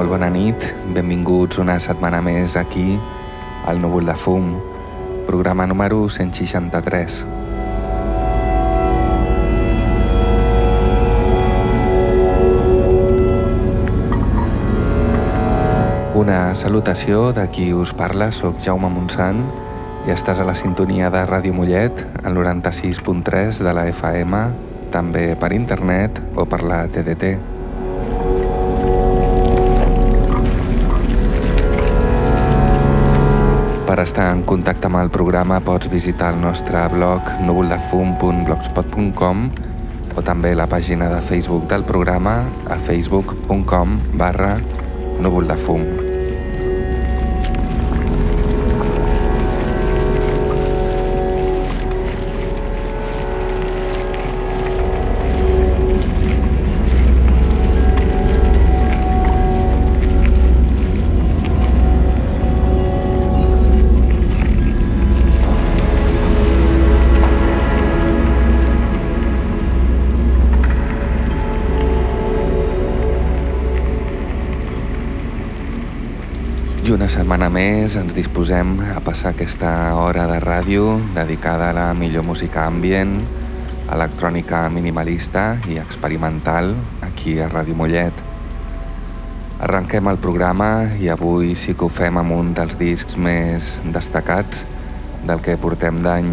Molt bona nit. Benvinguts una setmana més aquí al Núvol de Fum, programa número 163. Una salutació de qui us parla, sóc Jaume Montsant i estàs a la sintonia de Ràdio Mollet, al 96.3 de la FM, també per internet o per la TDT. Per estar en contacte amb el programa pots visitar el nostre blog núvoldefum.blogspot.com o també la pàgina de Facebook del programa a facebook.com barra núvoldefum. Setmana més ens disposem a passar aquesta hora de ràdio dedicada a la millor música ambient, electrònica minimalista i experimental aquí a Ràdio Mollet. Arrenquem el programa i avui sí que ho fem amb un dels discs més destacats del que portem d'any.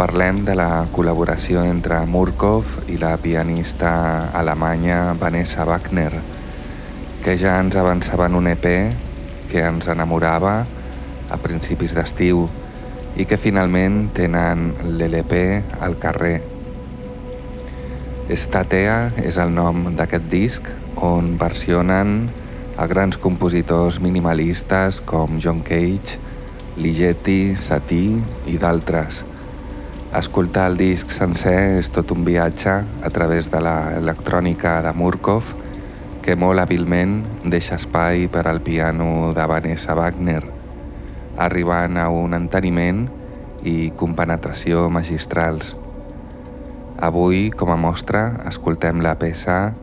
Parlem de la col·laboració entre Murkov i la pianista alemanya Vanessa Wagner, que ja ens avançaven un EP que ens enamorava a principis d'estiu i que finalment tenen l'LP al carrer. Estatea és el nom d'aquest disc on versionen a grans compositors minimalistes com John Cage, Ligeti, Satie i d'altres. Escoltar el disc sencer és tot un viatge a través de l'electrònica de Murkov que molt hàbilment deixa espai per al piano de Vanessa Wagner, arribant a un enteniment i compenetració magistrals. Avui, com a mostra, escoltem la peça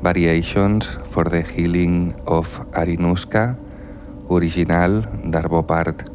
Variations for the Healing of Arinuska, original d'Arbo Part.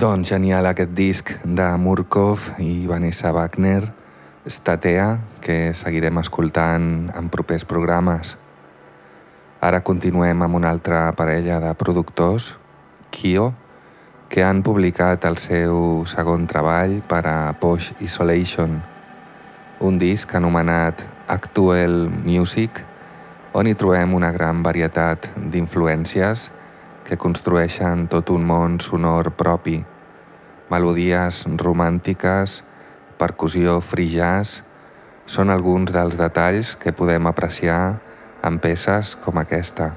Doncs genial aquest disc de Murkov i Vanessa Wagner, Statea, que seguirem escoltant en propers programes. Ara continuem amb una altra parella de productors, Kio, que han publicat el seu segon treball per a Posh Isolation, un disc anomenat Actual Music, on hi trobem una gran varietat d'influències que construeixen tot un món sonor propi, melodies romàntiques, percussió jazz, són alguns dels detalls que podem apreciar en peces com aquesta.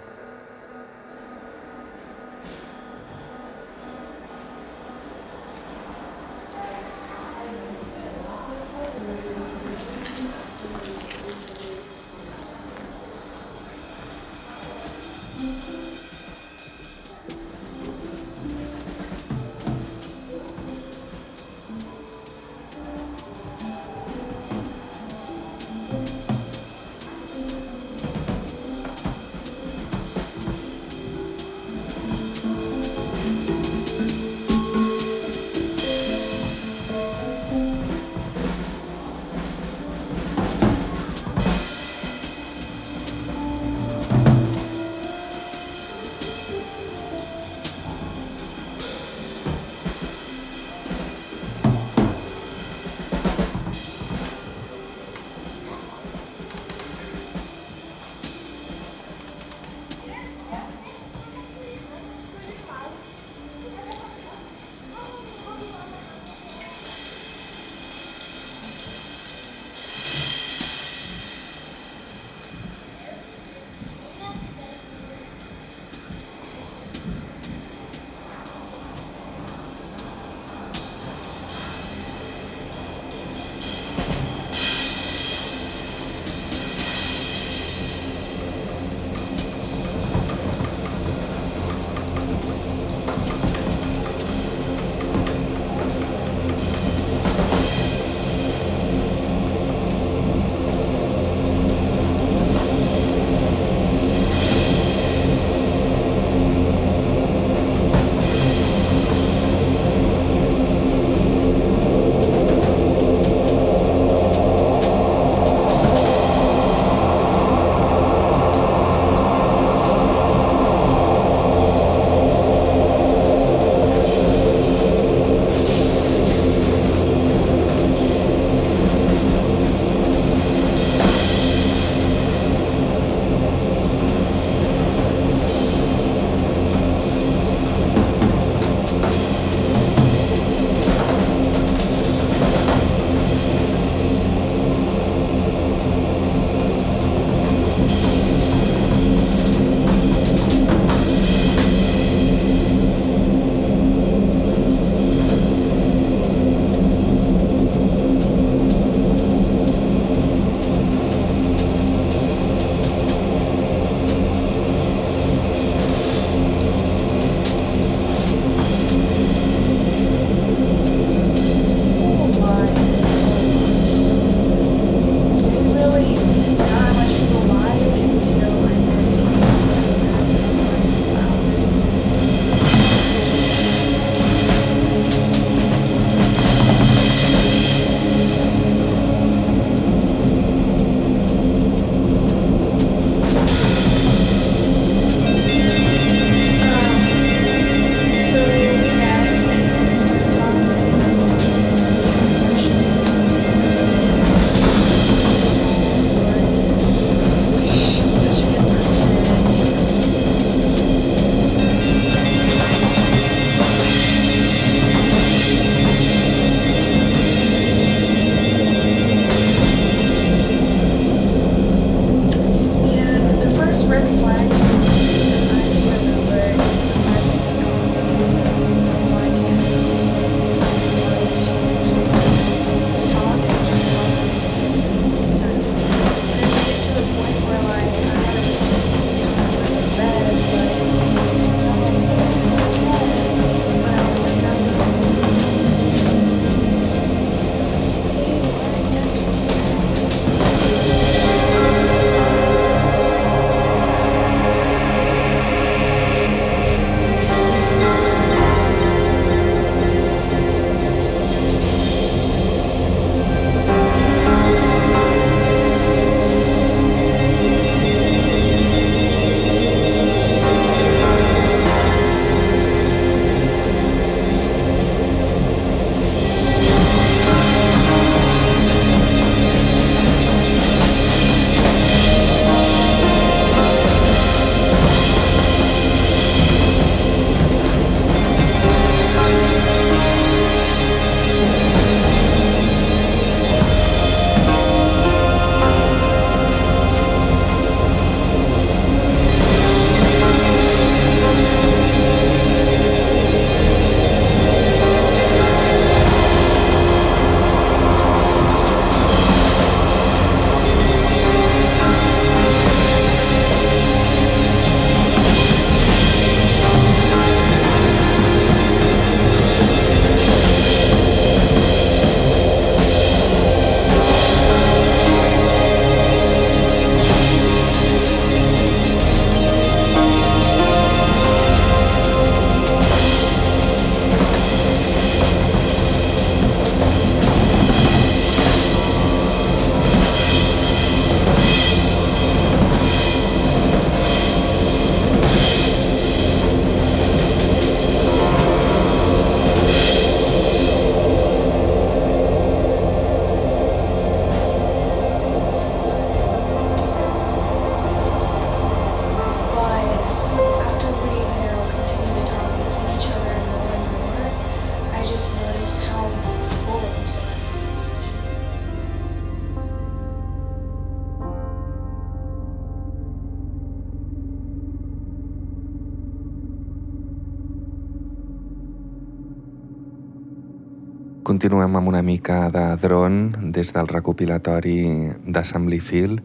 Continuem amb una mica de dron des del recopilatori d'Assembly Feel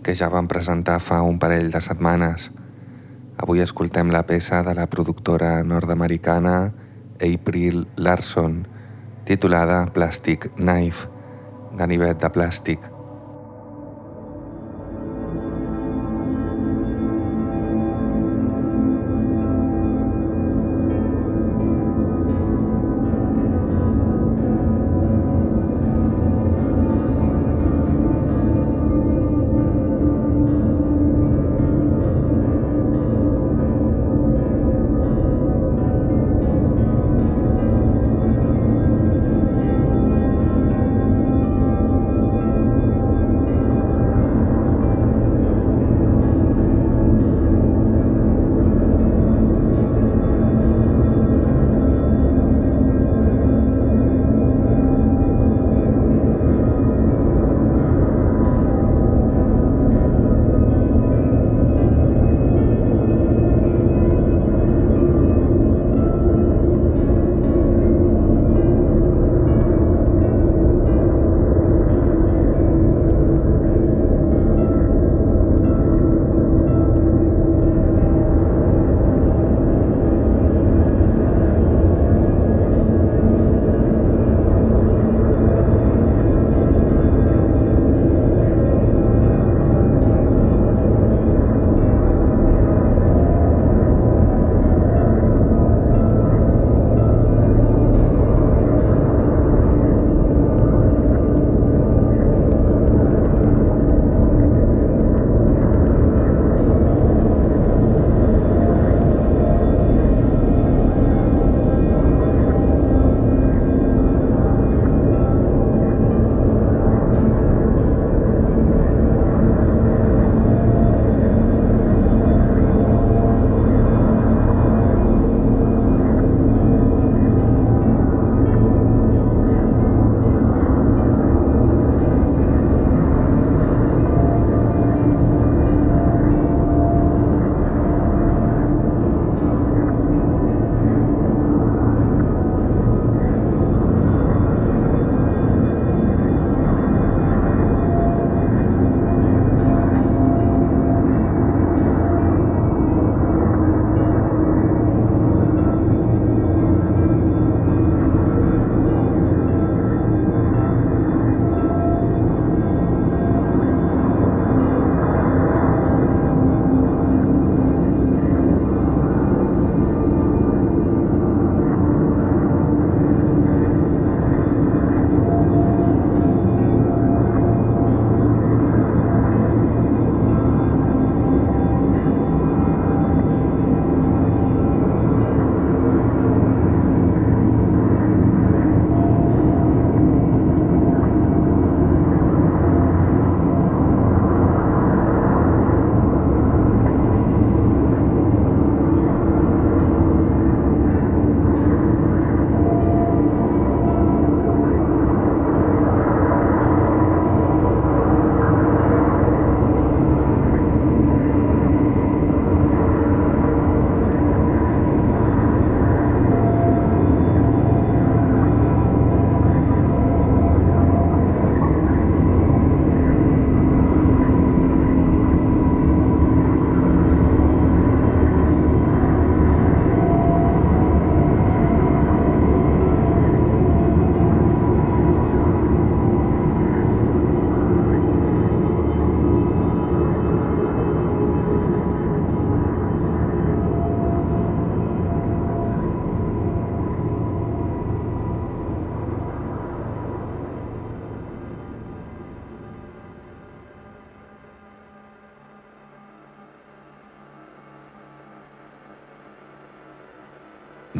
que ja vam presentar fa un parell de setmanes. Avui escoltem la peça de la productora nord-americana April Larson, titulada Plastic Knife, ganivet de plàstic.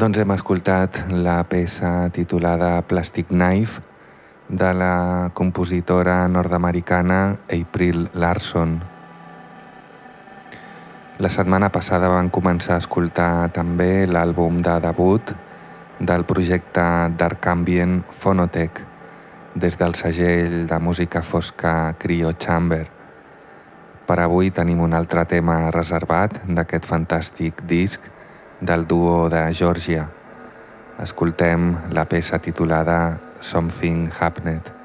Doncs hem escoltat la peça titulada Plastic Knife de la compositora nord-americana April Larson. La setmana passada van començar a escoltar també l'àlbum de debut del projecte Dark Ambient Phonotech des del segell de música fosca Cryo Chamber. Per avui tenim un altre tema reservat d'aquest fantàstic disc del duo de Georgia. Escoltem la peça titulada Something Happened.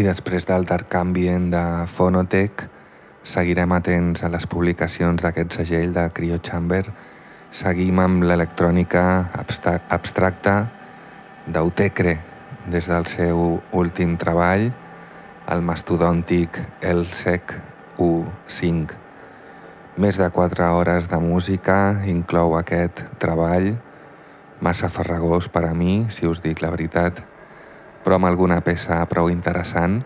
I després del Dark Ambient de Phonotech seguirem atents a les publicacions d'aquest segell de Cryo Chamber. Seguim amb l'electrònica abstracta d'Autecre des del seu últim treball, el mastodòntic Elsec U5. Més de 4 hores de música inclou aquest treball, massa farragós per a mi, si us dic la veritat, però amb alguna peça prou interessant,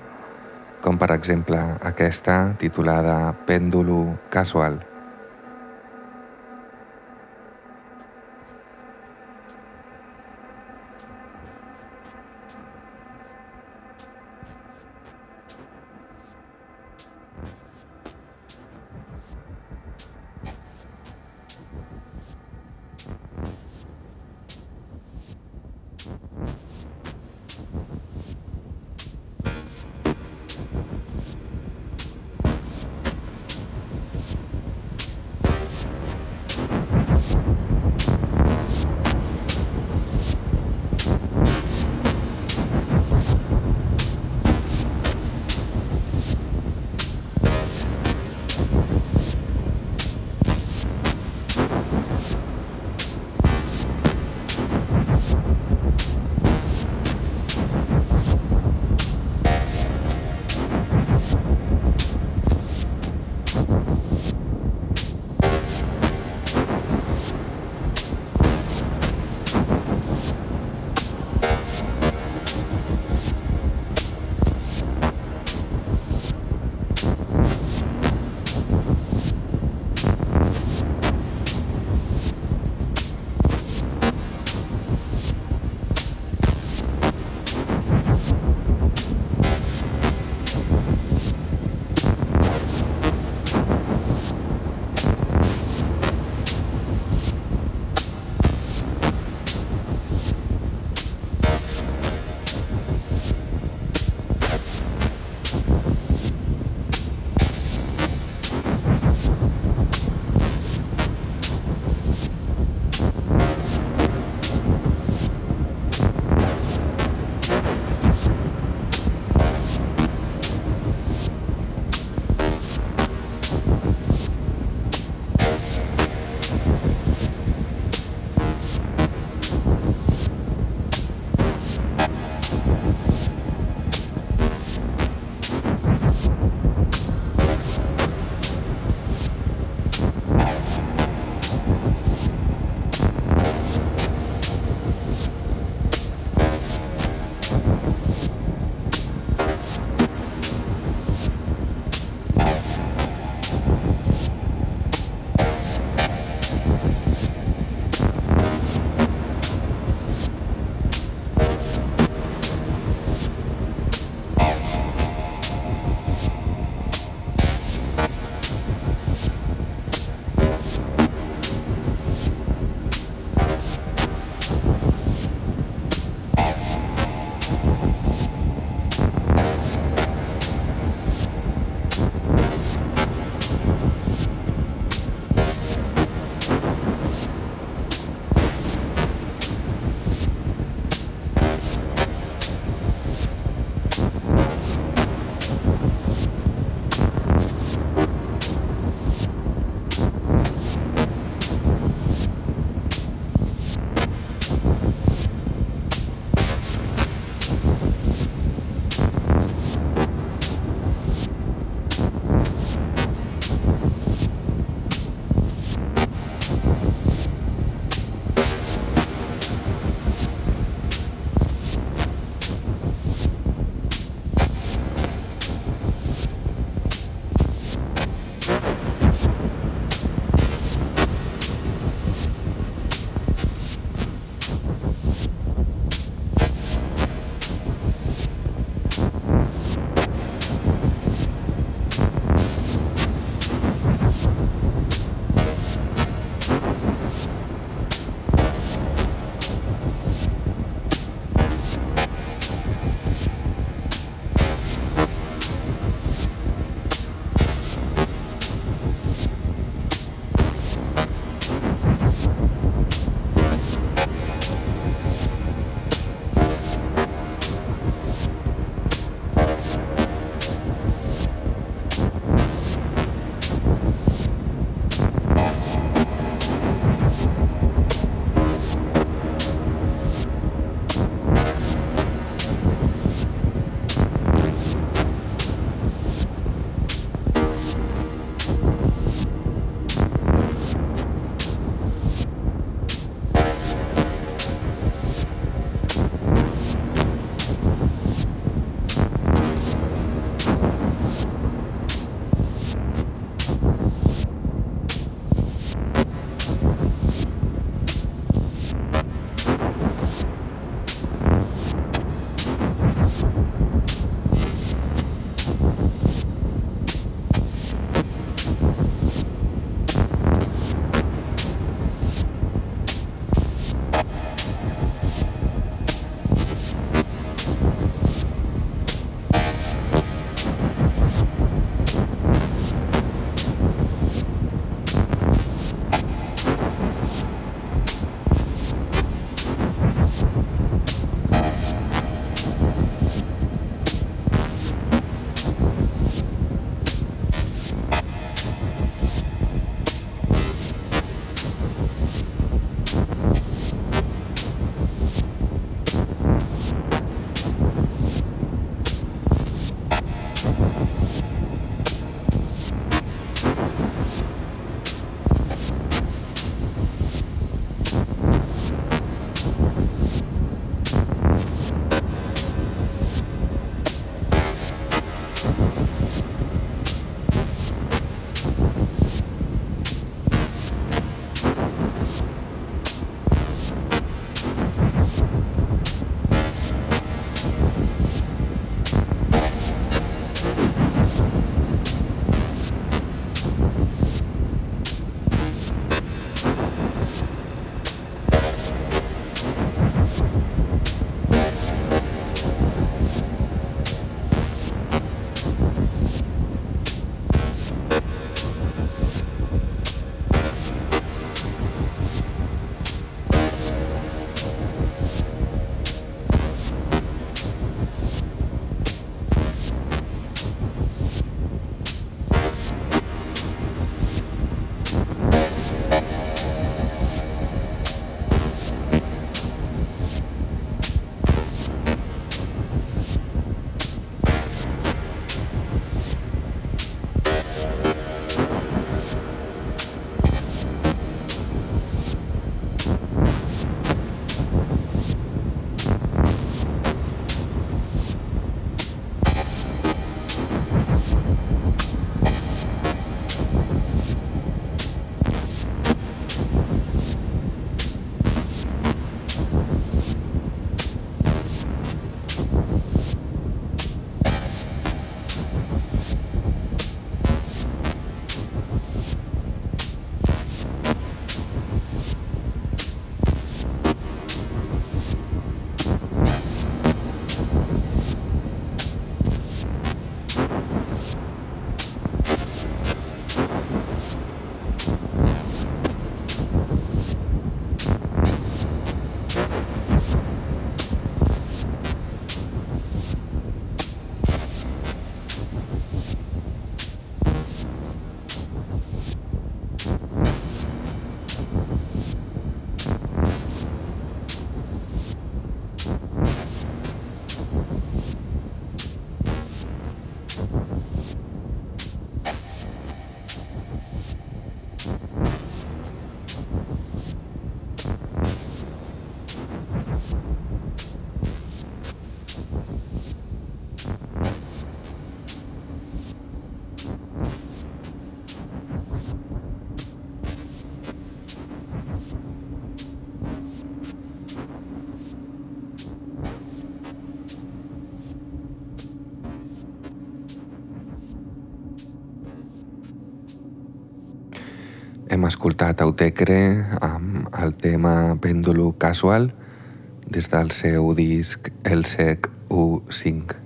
com per exemple aquesta titulada Pèndulo Casual. Hem escoltat Autecre amb el tema Péndulo Casual des del seu disc El Sec U5.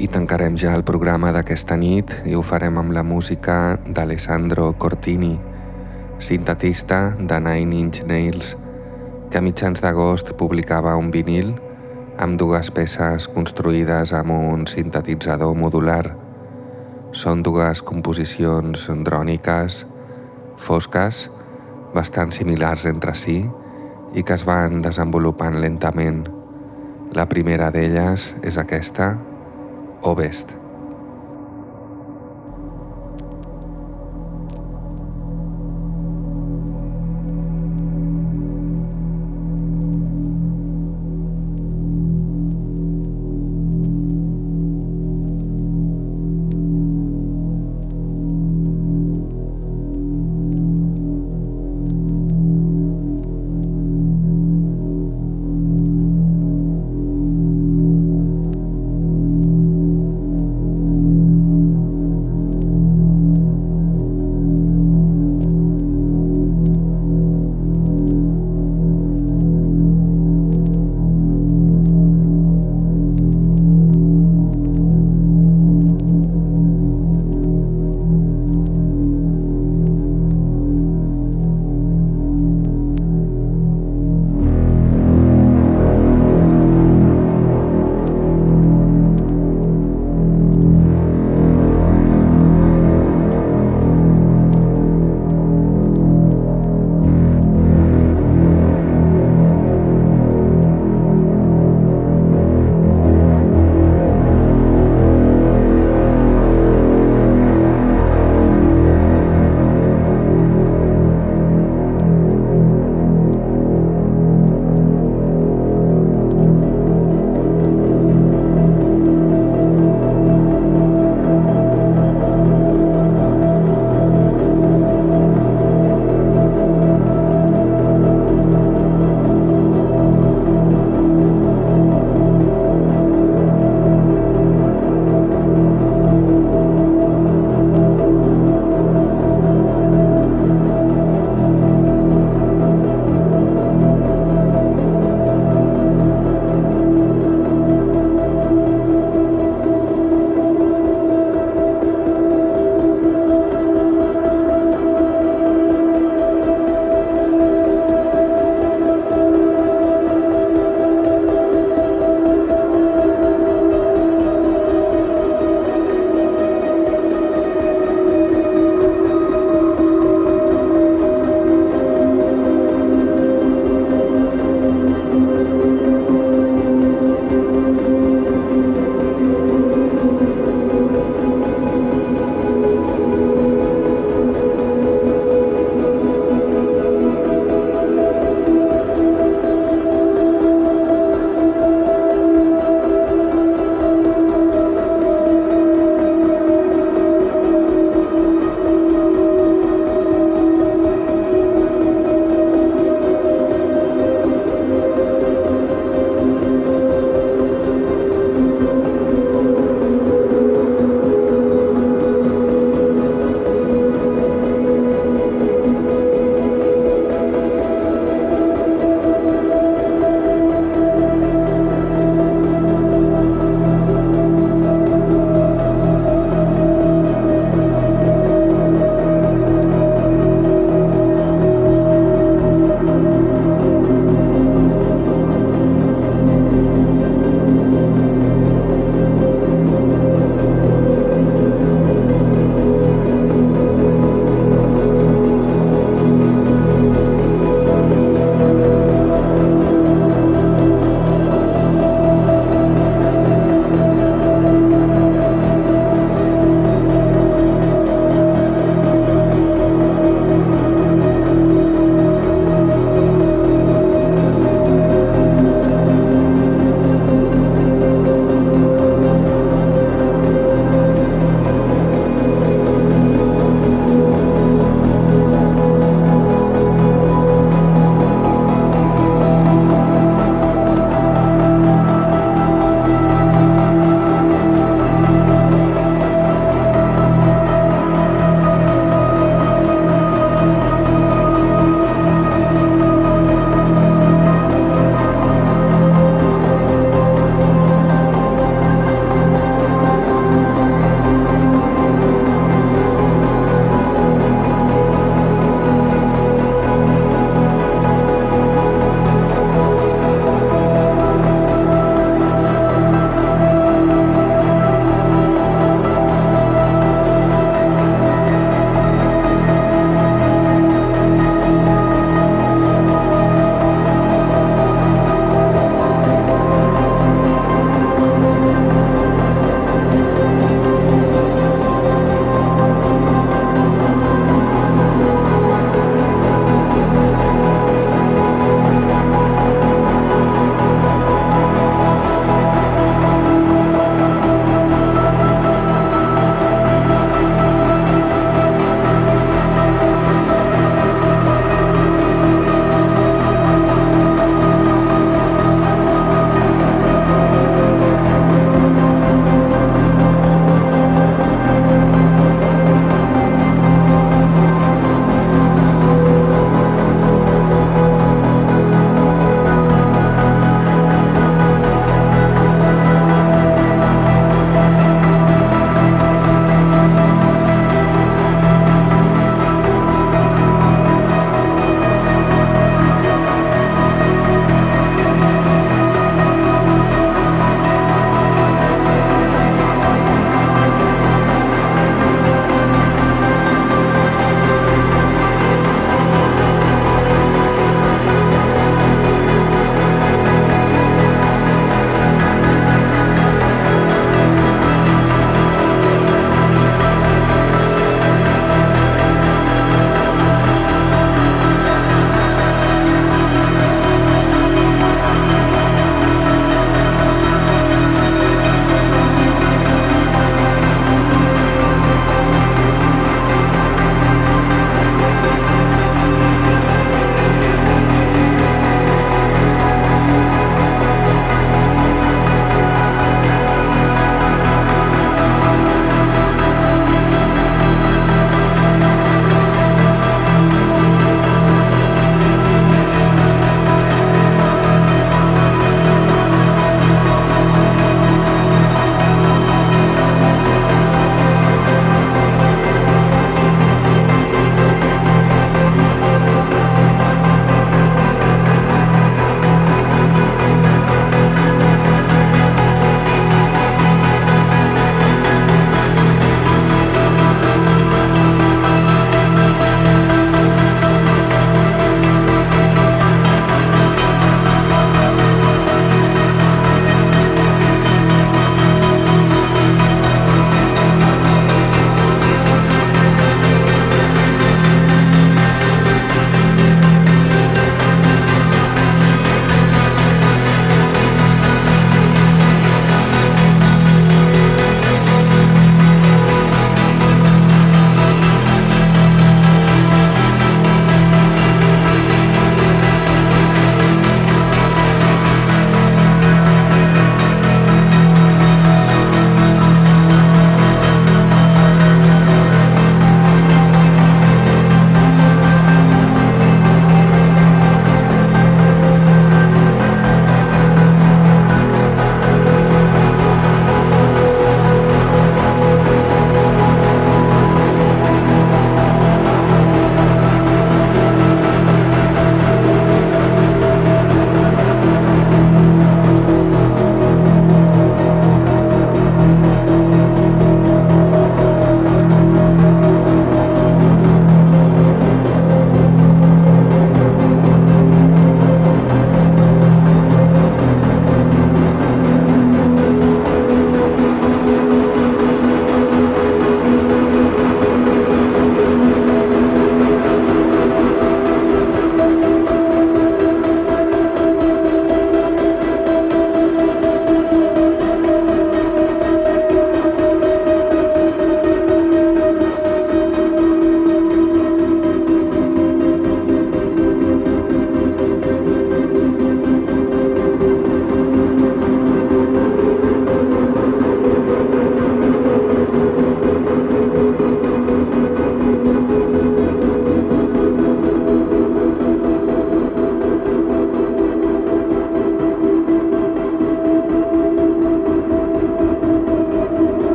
I tancarem ja el programa d'aquesta nit i ho farem amb la música d'Alessandro Cortini, sintetista de Nine Inch Nails, que a mitjans d'agost publicava un vinil amb dues peces construïdes amb un sintetitzador modular. Són dues composicions dròniques, fosques, bastant similars entre si i que es van desenvolupant lentament. La primera d'elles és aquesta, Ovest.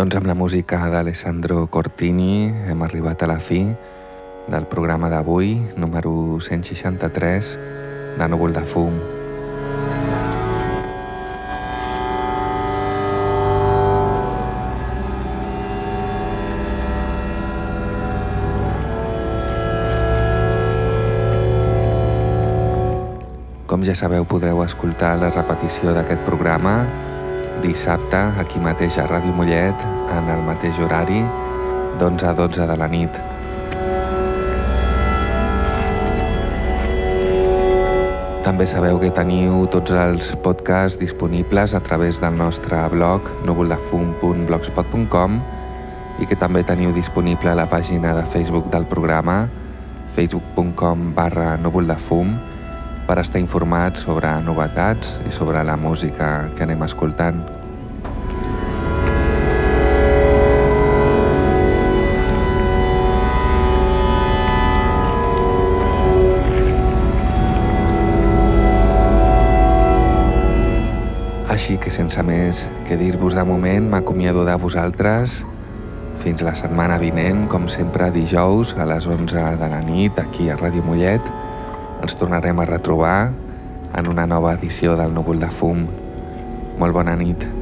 Doncs amb la música d'Alessandro Cortini hem arribat a la fi del programa d'avui, número 163, de Núvol de Fum. Com ja sabeu, podreu escoltar la repetició d'aquest programa dissabte, aquí mateix a Ràdio Mollet, en el mateix horari, d'11 a 12 de la nit. També sabeu que teniu tots els podcasts disponibles a través del nostre blog núvoldefum.blogspot.com i que també teniu disponible la pàgina de Facebook del programa facebook.com barra núvoldefum per estar informats sobre novetats i sobre la música que anem escoltant. Així que sense més que dir-vos de moment, m'acomiado de vosaltres fins la setmana vinent, com sempre dijous a les 11 de la nit aquí a Ràdio Mollet. Ens tornarem a retrobar en una nova edició del Núvol de Fum. Molt bona nit.